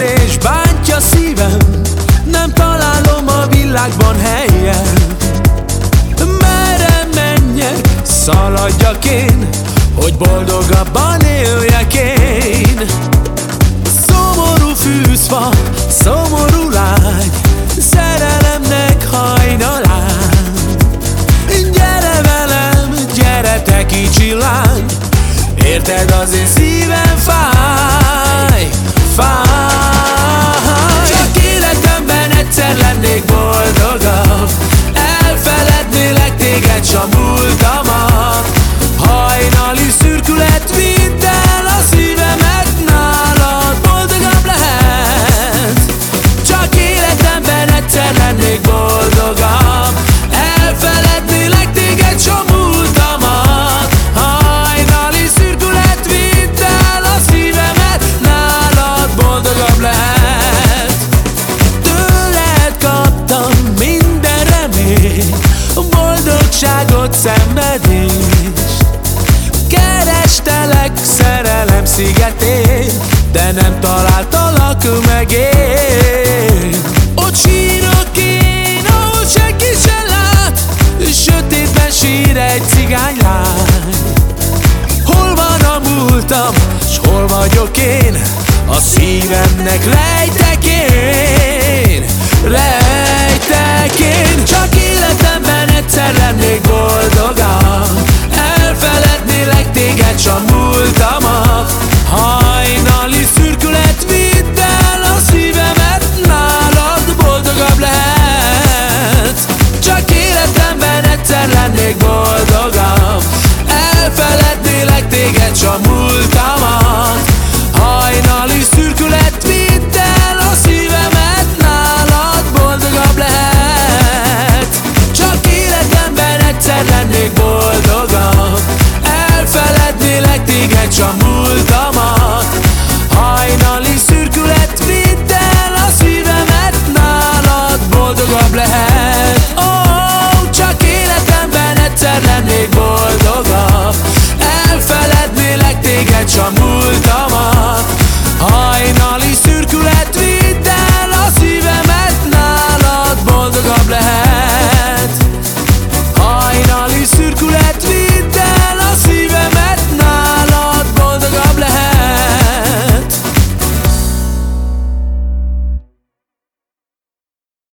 érzés bántja szívem Nem találom a világban helyen. Merre menjek, szaladjak én Hogy boldogabban éljek én? Szomorú fűzfa, szomorú lány Szerelemnek hajnalán Gyere velem, gyere te kicsi lány Érted az én szívem fáj. Szigetén De nem találtalak meg én. Ott sírok én, ahol senki se lát Sötétben sír egy cigánylány Hol van a múltam, s hol vagyok én? A szívemnek rejtek én lehet. Oh, Csak életemben egyszer lennék boldogabb. Elfelednélek téged, múltamat